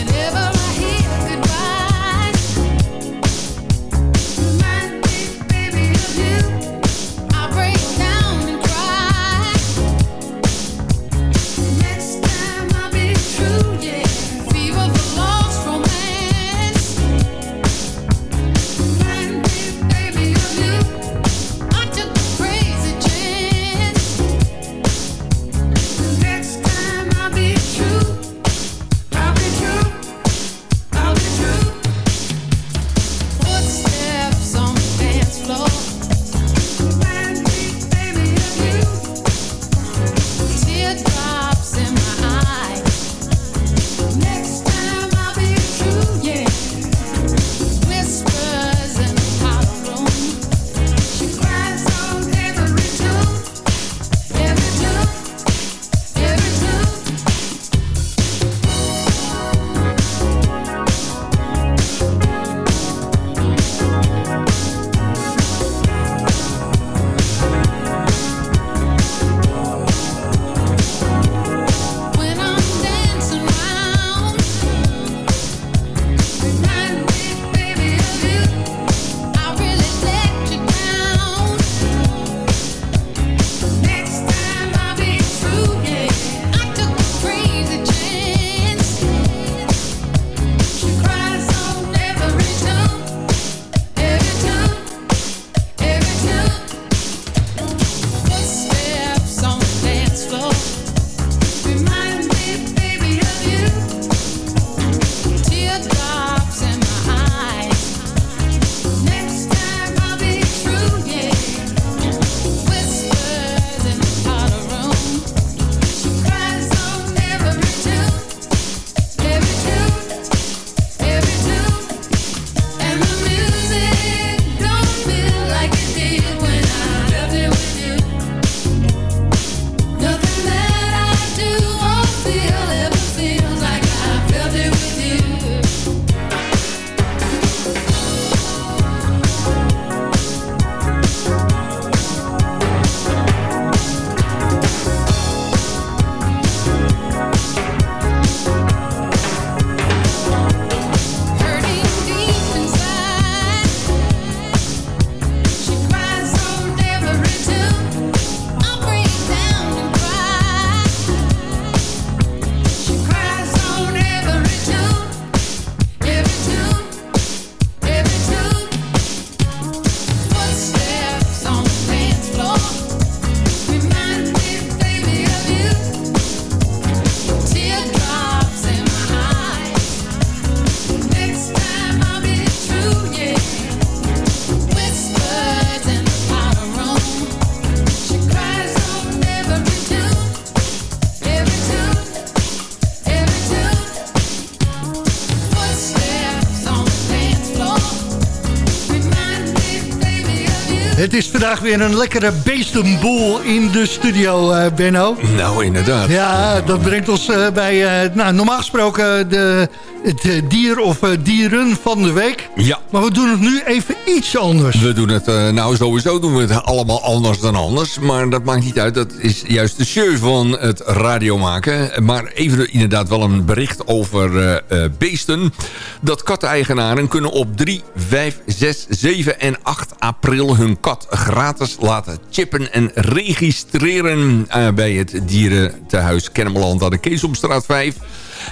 Het is vandaag weer een lekkere beestenboel in de studio, eh, Benno. Nou, inderdaad. Ja, dat brengt ons eh, bij, eh, nou, normaal gesproken de, het dier of dieren van de week. Ja. Maar we doen het nu even iets anders. We doen het, nou sowieso doen we het allemaal anders dan anders. Maar dat maakt niet uit, dat is juist de show van het radio maken. Maar even inderdaad wel een bericht over beesten. Dat katteneigenaren kunnen op 3, 5, 6, 7 en 8 april hun kat gratis laten chippen en registreren eh, bij het dierentehuis Kennemerland aan de Keesomstraat 5.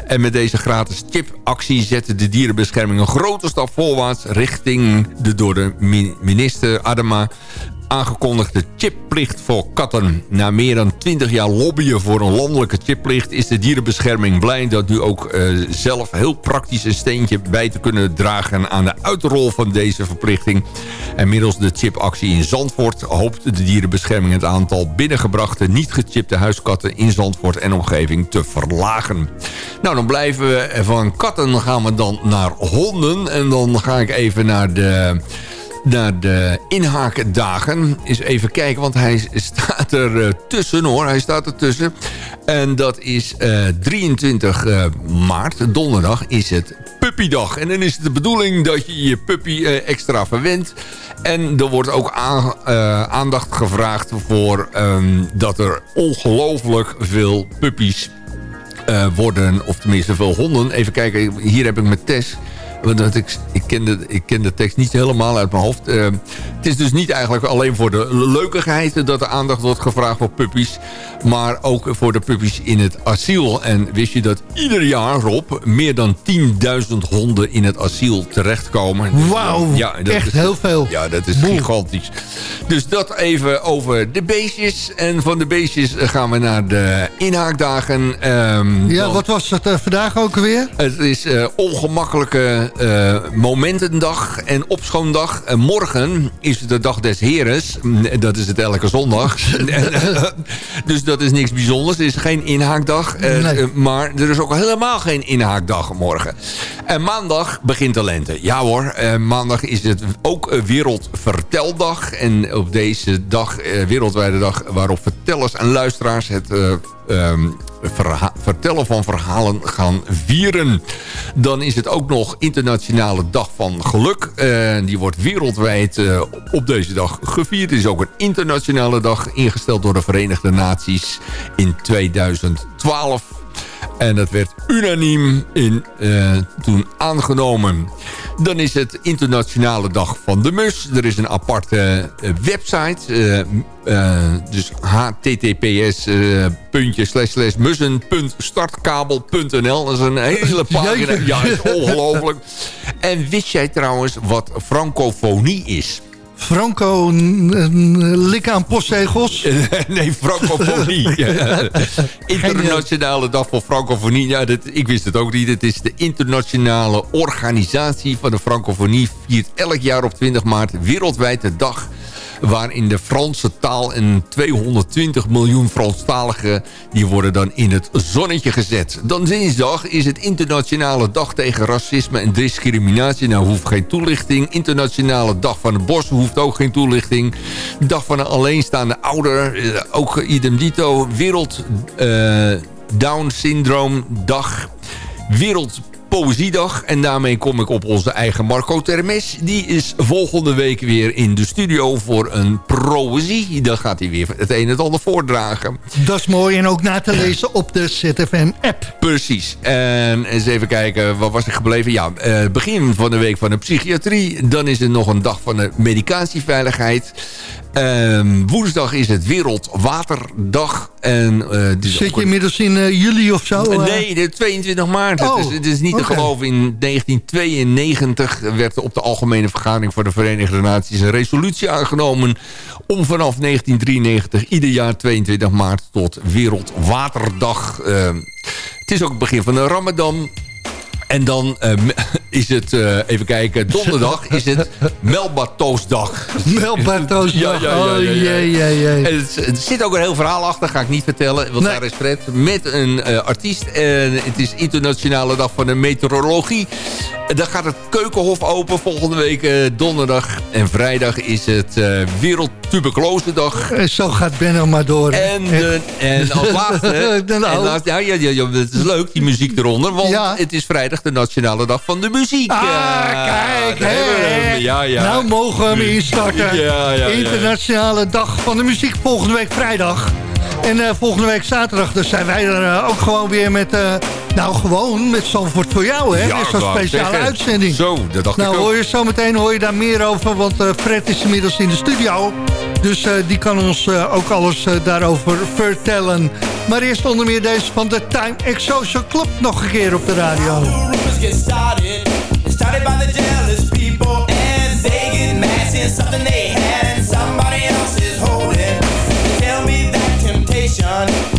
En met deze gratis chipactie zette de dierenbescherming een grote stap voorwaarts... richting de door de mi- minister Adema aangekondigde chipplicht voor katten. Na meer dan 20 jaar lobbyen voor een landelijke chipplicht... is de dierenbescherming blij dat nu ook eh, zelf heel praktisch een steentje bij te kunnen dragen... aan de uitrol van deze verplichting. En middels de chipactie in Zandvoort hoopt de dierenbescherming... het aantal binnengebrachte niet gechipte huiskatten in Zandvoort en omgeving te verlagen. Nou, dan blijven we van katten gaan we dan naar honden. En dan ga ik even naar de naar de inhaakdagen. Eens even kijken, want hij staat er eh, tussen hoor. Hij staat er tussen. En dat is eh, 23 eh, maart, donderdag, is het puppydag. En dan is het de bedoeling dat je je puppy eh, extra verwendt. En er wordt ook aan- eh, aandacht gevraagd voor ehm, dat er ongelooflijk veel puppies eh, worden, of tenminste veel honden. Even kijken, hier heb ik mijn test. Want ik, ik, ken de, ik ken de tekst niet helemaal uit mijn hoofd. Eh, het is dus niet eigenlijk alleen voor de leukigheid... dat er aandacht wordt gevraagd voor puppies... maar ook voor de puppies in het asiel. En wist je dat ieder jaar, Rob... meer dan 10.000 honden in het asiel terechtkomen? Dus, Wauw, ja, dat echt is- heel veel. Ja, dat is gigantisch. Dus dat even over de beestjes. En van de beestjes gaan we naar de inhaakdagen. Ehm, Ja, wat was het eh, vandaag ook alweer? het is eh, ongemakkelijke eh, momentendag en opschoondag. En morgen is de dag des heres. Mm, Dat is het elke zondag. dus dat is niks bijzonders. Het is geen inhaakdag. Eh, Nee. eh, maar er is ook helemaal geen inhaakdag morgen. En maandag begint de lente. Ja hoor, maandag is het ook Wereldverteldag. En op deze dag, wereldwijde dag... waarop vertellers en luisteraars het... eh, ehm, vertellen van verhalen gaan vieren. Dan is het ook nog Internationale Dag van Geluk. Die wordt wereldwijd eh, op deze dag gevierd. Het is ook een internationale dag ingesteld door de Verenigde Naties in 2012. En dat werd unaniem in, eh, toen aangenomen. Dan is het Internationale Dag van de Mus. Er is een aparte eh, website. eh, eh, dus https slash mussen.startkabel.nl. Dat is een hele pagina. Ja, is ongelooflijk. En wist jij trouwens wat francofonie is? Franco, lik aan postzegels. nee, francofonie. Internationale Dag voor Francofonie. Ja, dat, ik wist het ook niet. Het is de internationale organisatie van de francofonie. Viert elk jaar op 20 maart wereldwijd de dag waarin de Franse taal en 220 miljoen Franstaligen... die worden dan in het zonnetje gezet. Dan dinsdag is het internationale dag tegen racisme en discriminatie. Nou, hoeft geen toelichting. Internationale dag van het bos hoeft ook geen toelichting. Dag van een alleenstaande ouder, eh, ook idem dito. Wereld eh, Down Syndroom dag. Wereld Poëziedag. En daarmee kom ik op onze eigen Marco Termes. Die is volgende week weer in de studio voor een proëzie. Dan gaat hij weer het een en het ander voordragen. Dat is mooi en ook na te lezen op de ZFM-app. Precies. En eens even kijken, wat was ik gebleven? Ja, eh, begin van de week van de psychiatrie. Dan is er nog een dag van de medicatieveiligheid. Ehm, woensdag is het Wereldwaterdag. En, eh, dus Zit je inmiddels in eh, juli of zo? eh? Nee, de 22 maart. Oh, het, is, het is niet te geloven. In 1992 werd er op de Algemene Vergadering voor de Verenigde Naties een resolutie aangenomen... om vanaf 1993 ieder jaar 22 maart tot Wereldwaterdag... eh, het is ook het begin van de Ramadan... En dan eh, is het, eh, even kijken, donderdag is het Melbatoosdag. Melbatoosdag, Ja, ja, ja, oh ja, ja. jee, jee, jee. En het, er zit ook een heel verhaal achter, ga ik niet vertellen. Want Nee. daar is Fred met een eh, artiest. En het is Internationale Dag van de Meteorologie. Dan gaat het Keukenhof open volgende week donderdag. En vrijdag is het eh Wereldtuberculosedag. Zo gaat Benno maar door. En, de, en als laatste... En laatste ja, ja, ja, ja, het is leuk, die muziek eronder. Want het is vrijdag de Nationale Dag van de Muziek. Ah, Ja, kijk, hè. Ja, ja. Nou mogen we hem instarten. Ja, ja, ja. Internationale Dag van de Muziek volgende week vrijdag. En eh, volgende week zaterdag, dus zijn wij er eh, ook gewoon weer met... eh, nou, gewoon met Zandvoort voor jou, hè? Ja, Met zo'n speciale zeggen. uitzending. Zo, dat dacht nou, ik ook. hoor je zometeen hoor je daar meer over, want eh, Fred is inmiddels in de studio. Dus eh, die kan ons eh, ook alles daarover vertellen. Maar eerst onder meer deze van de Time Exposure Club nog een keer op de radio. rumors get started. By the jealous people, and they get mad seeing something they done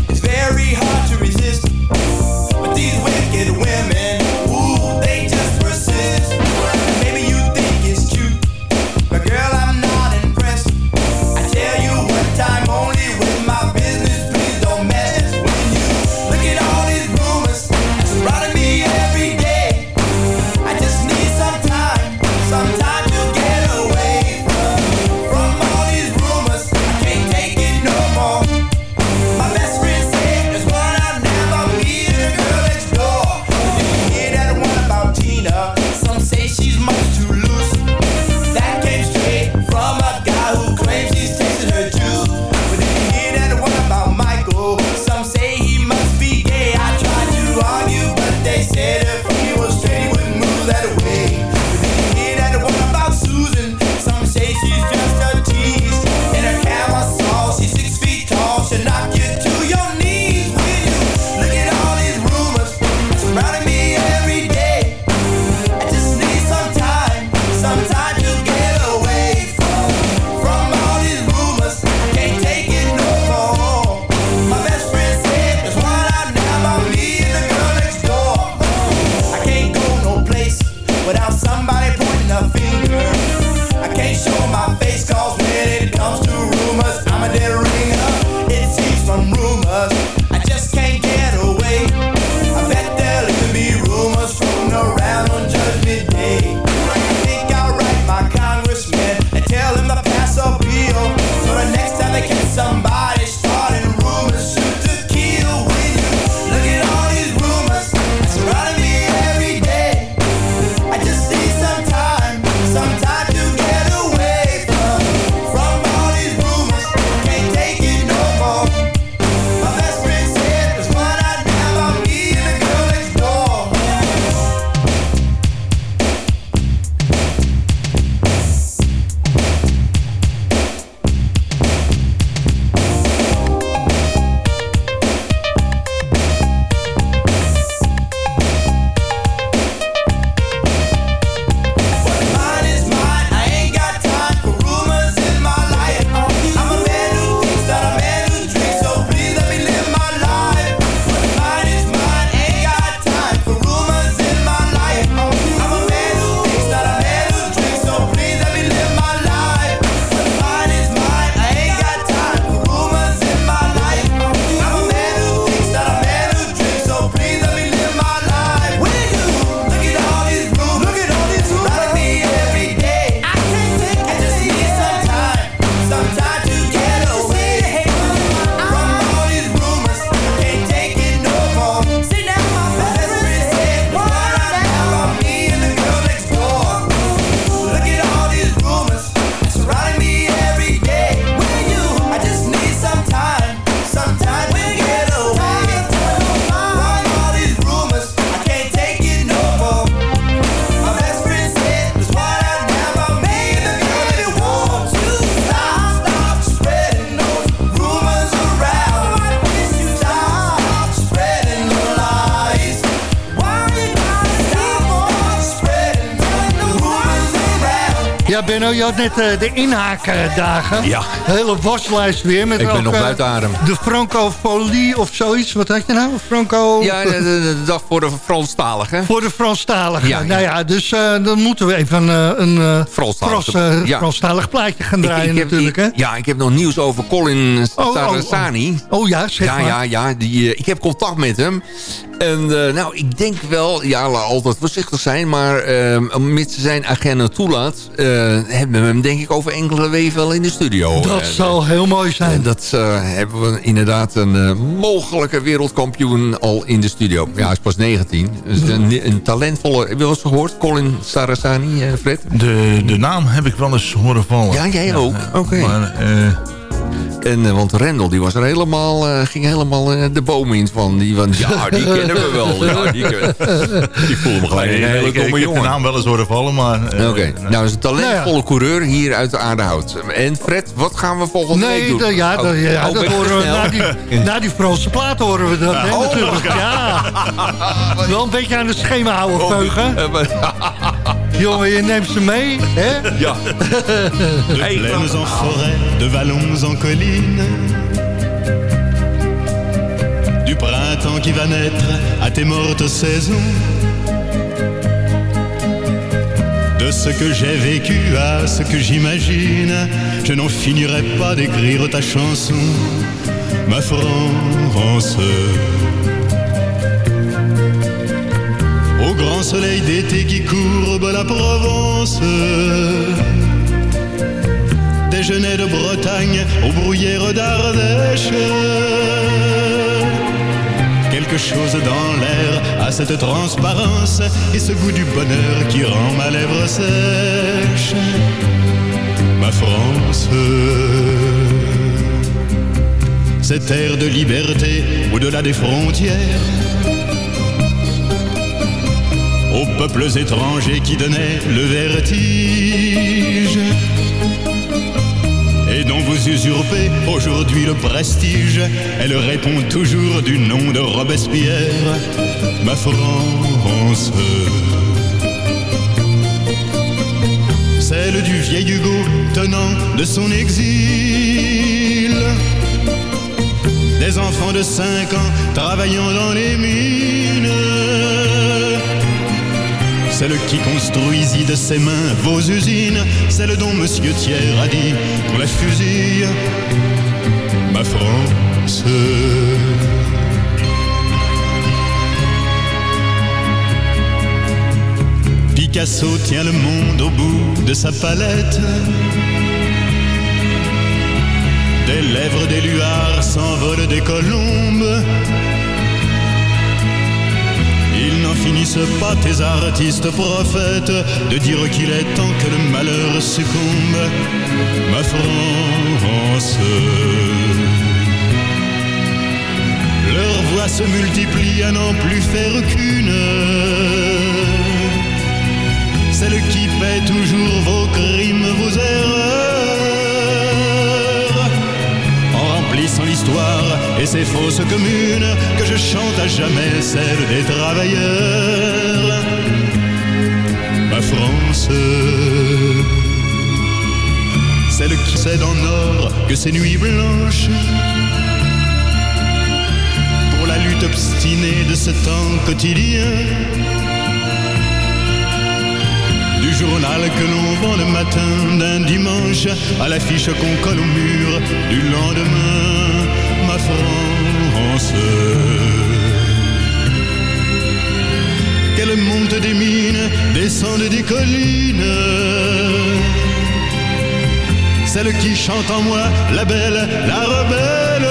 Benno, je had net eh, de inhaakdagen. Ja. Hele waslijst weer. Met Ik ben ook, nog buiten adem. De Francofolie of zoiets. Wat had je nou? Franco... Ja, de, de- dag voor de Franstaligen. Voor de Franstaligen. Ja, ja. Nou ja, dus eh, dan moeten we even eh, een Franstalig. Frans, Ja. Franstalig plaatje gaan draaien heb, natuurlijk. Hè? ja, ik heb nog nieuws over Colin Oh, oh, Sarasani. Oh, ja, zeg ja, maar. ja, ja. Die, ik heb contact met hem. En eh, nou, ik denk wel, ja, laat altijd voorzichtig zijn. Maar eh, mits zijn agenda toelaat, eh, hebben we hem denk ik over enkele weken wel in de studio. Dat Eh, zal heel mooi zijn. en dat hebben we inderdaad een mogelijke wereldkampioen al in de studio. Ja, hij is pas 19. Dus een, een talentvolle... Heb je wel eens gehoord? Colin Sarasani, Fred? De, de naam heb ik wel eens horen vallen. Ja, jij ook? Oké. Maar, En, eh, want Rendel, die was er helemaal, eh, ging helemaal eh, de boom in van. Die van, ja, die kennen we wel. Ja, die, ken- die voelde me gelijk nee, een hele ik, ik domme heb de naam wel eens horen vallen, maar... eh, Oké, nee. nou, is een talentvolle coureur hier uit de Aardehout. En Fred, wat gaan we volgende week Nee, doen? dat- ja, Oh, ja, oh, dat horen we na die, na die Franse plaat horen we dat, hè, oh, natuurlijk. Ja. Wel een beetje aan het schema houden, Veugen. Jongen, je neemt ze mee, hè? Ja. De plaines en forêt, de vallons en collines. Du printemps qui va naître à tes mortes saisons. De ce que j'ai vécu à ce que j'imagine, je n'en finirai pas d'écrire ta chanson, ma France. Au grand soleil d'été qui courbe la Provence déjeuner de Bretagne aux bruyères d'Ardèche. Quelque chose dans l'air a cette transparence et ce goût du bonheur qui rend ma lèvre sèche. Ma France, cette air de liberté au-delà des frontières. Peuples étrangers qui donnaient le vertige et dont vous usurpez aujourd'hui le prestige. Elle répond toujours du nom de Robespierre, ma France. Celle du vieil Hugo tenant de son exil. Des enfants de 5 ans travaillant dans les mines. Celle qui construisit de ses mains vos usines, celle dont Monsieur Thiers a dit qu'on la fusille, ma France. Picasso tient le monde au bout de sa palette. Des lèvres des luards s'envolent des colombes. Finissent pas, tes artistes prophètes, de dire qu'il est temps que le malheur succombe. Ma France. Leurs voix se multiplient à n'en plus faire qu'une. Celle qui paie toujours vos crimes, vos erreurs. Ses fausses communes, que je chante à jamais celle des travailleurs. Ma France. Celle qui sait en or que ces nuits blanches pour la lutte obstinée de ce temps quotidien. Du journal que l'on vend le matin d'un dimanche à l'affiche qu'on colle au mur du lendemain, ma France. Qu'elle monte des mines, descende des collines. Celle qui chante en moi, la belle, la rebelle.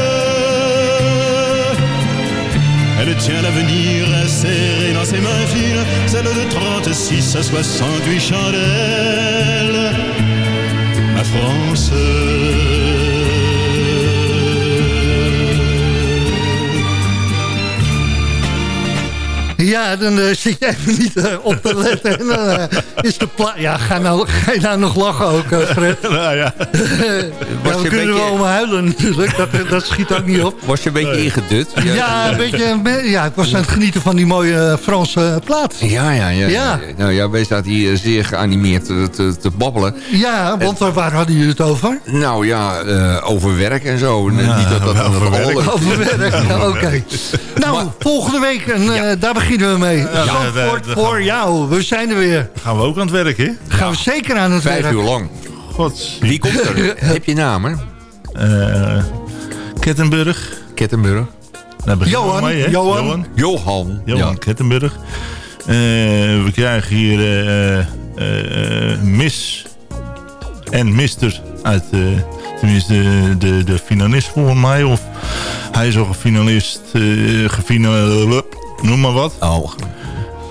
Elle tient l'avenir serré dans ses mains fines, celle de 36 à 68 chandelles. La France. Ja, dan eh, zit je even niet eh, op te letten. En dan eh, is de pla Ja, ga, nou, ga je nou nog lachen ook, eh, Fred? nou ja. ja, we een kunnen beetje- wel om huilen natuurlijk. Dat, dat schiet ook niet op. Was je een beetje ingedut? Ja, een beetje, ja, ik was aan het genieten van die mooie eh, Franse plaat. Ja, ja, ja. Ja. Nou ja, wij zaten hier zeer geanimeerd te, te, te babbelen. Ja, want eh, waar hadden jullie het over? Nou ja, eh, over werk en zo. En, eh, Ja, niet dat dat over werk. Over werk, ja, oké. Nou, volgende week, en, eh, daar beginnen we mee. Ja, voor we- jou. We zijn er weer. Gaan we ook aan het werk, hè? Gaan we zeker aan het Vijf werk. uur lang. God. Wie komt er? Heb je namen? Eh Kettenburg. Kettenburg. Daar beginnen Johan, mee, hè? Johan. Johan. Johan. Johan Kettenburg. Eh, we krijgen hier eh, eh, eh, Miss en Mister uit, tenminste de, de, de finalist volgens mij. Of hij is ook een finalist, eh gefinal, noem maar wat. Oh,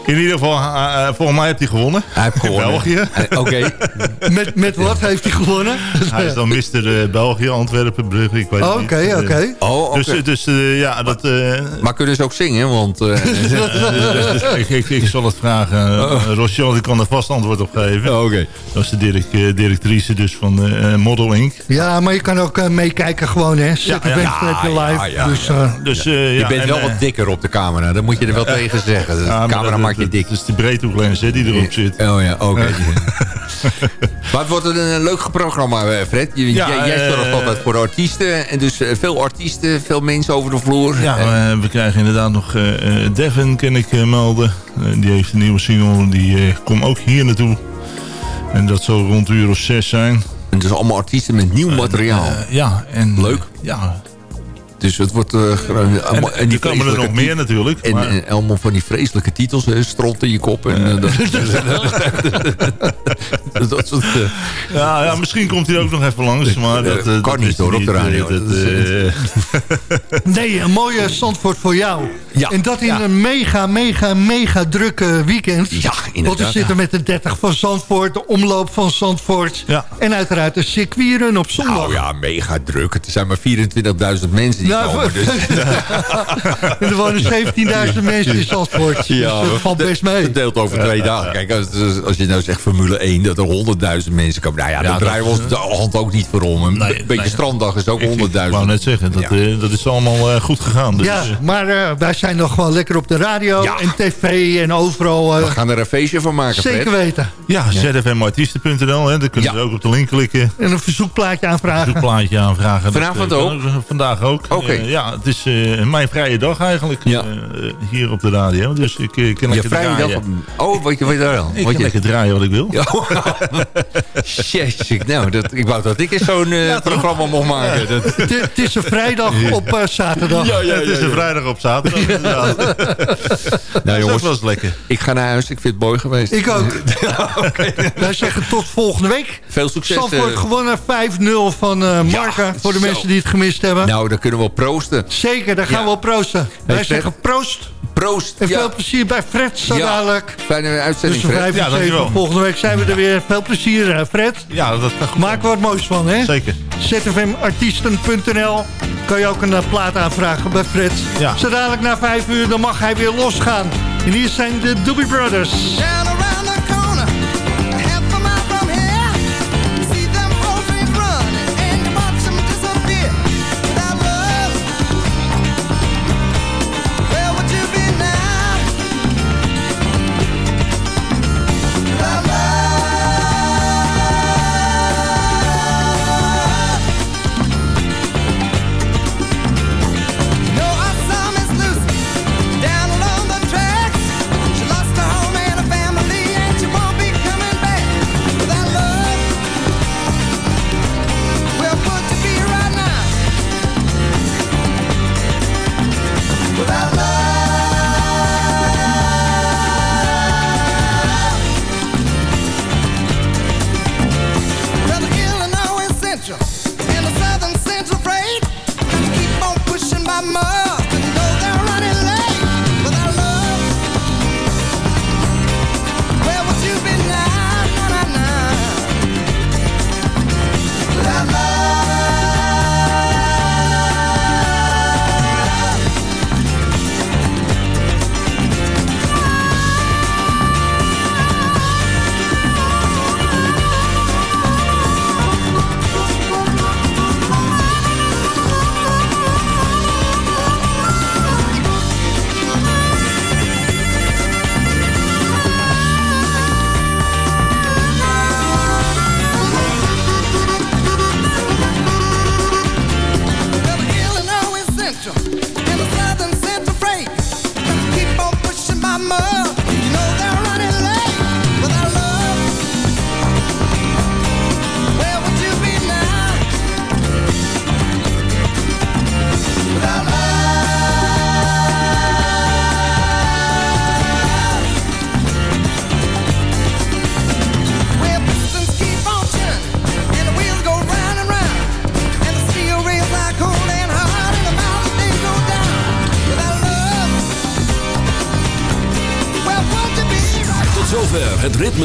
In ieder geval, eh, eh, volgens mij heeft hij gewonnen. hij heeft In gewonnen. België. Oké. Met, met wat heeft hij gewonnen? Hij is dan Mister eh, België, Antwerpen, Brugge, ik weet het Oké, niet. oké. Oh, oké. Dus, eh, dus eh, ja, dat... eh, Maar kunnen ze ook zingen? Want eh, ik, ik, ik zal het vragen. Uh, Rochelle, ik kan er vast antwoord op geven. Oh. oké. Dat is de direct, directrice dus van eh, Model Inc. Ja, maar je kan ook meekijken gewoon, hè. Zet Ja, een ja, ja, live. ja, dus, ja. eh, Dus, eh, Je ja, bent en, wel wat dikker op de camera. Dat moet je er wel tegen zeggen. De camera maakt je dat- dik. Dat is de breedhoeklens hè, die erop zit. Oh ja, oké. maar het wordt een, een leuk programma, eh, Fred. Ja, jij jij eh, zorgt altijd voor artiesten. En dus eh, veel artiesten, veel mensen over de vloer. Ja, En- we krijgen inderdaad nog Devin, kan ik melden. Die heeft een nieuwe single, die komt ook hier naartoe. En dat zal rond uur of zes zijn. en dus allemaal artiesten met nieuw materiaal. Ja, en... Leuk. Ja, dus het wordt... eh, en, er komen er nog meer natuurlijk. En, maar- en allemaal van die vreselijke titels. hè, Stront in je kop. En, eh, dat, dat soort... eh, Ja, ja, misschien komt hij ook nog even langs. Maar dat, kan dat niet, hoor, op de radio. eh, nee, een mooie Zandvoort voor jou. Ja. En dat in Ja. een mega, mega, mega drukke weekend. Ja, inderdaad, Want we zitten met de 30 van Zandvoort, de omloop van Zandvoort. Ja. En uiteraard de circuitrun op zondag. Nou ja, mega druk. Het zijn maar 24.000 mensen die Nou, komen. Dus, er wonen 17.000 mensen in Zandvoort. dus dat valt best mee. Verdeeld over twee dagen. Kijk, als, als je nou zegt Formule 1, dat er 100.000 mensen komen. Nou ja, daar Ja, draaien we ons de hand ook niet voor om. Een Nee, beetje nee. stranddag is ook ik, ik 100.000. wou net zeggen, dat, Ja. eh, dat is allemaal eh, goed gegaan. Dus, Ja, maar eh, wij zijn nog gewoon lekker op de radio Ja. en tv en overal. We gaan er een feestje van maken, zeker Fred. weten. ja, zfmartiesten.nl, daar kunnen Ja. ze ook op de link klikken. En een verzoekplaatje aanvragen. Een plaatje aanvragen. Vanavond ook? Vandaag ook. Oké. Eh, ja, het is eh, mijn vrije dag eigenlijk. Eh, hier op de radio. Dus ik kan Je lekker vrije draaien. dag. Oh, wat je weet daar al. Ik Wat kan je, lekker draaien wat ik wil. Jezus, nou, dat, ik wou dat ik eens zo'n programma mocht maken. Dat, Het is een vrijdag op zaterdag. Ja, het is ja, een ja. vrijdag op zaterdag. nou is jongens, eens lekker. ik ga naar huis. Ik vind het mooi geweest. Ik ook. Wij zeggen tot volgende week. Veel succes. Zandvoort eh. gewonnen 5-0 van Marca. voor de mensen die het gemist hebben. Nou, dan kunnen we wel proosten. Zeker, daar gaan Ja. we op proosten. Wij zeggen proost. Proost. En ja. veel plezier bij Fred zo Ja. dadelijk. Fijne uitzending, Tussen Fred. 5 en Ja, 7. dankjewel. Volgende week zijn we er weer. Veel plezier, eh, Fred. Ja, dat gaat goed. Maak er wat moois van, hè? Zeker. zfmartiesten.nl kan je ook een eh, plaat aanvragen bij Fred. Ja. Zo dadelijk na 5 uur, dan mag hij weer losgaan. En hier zijn de Doobie Brothers.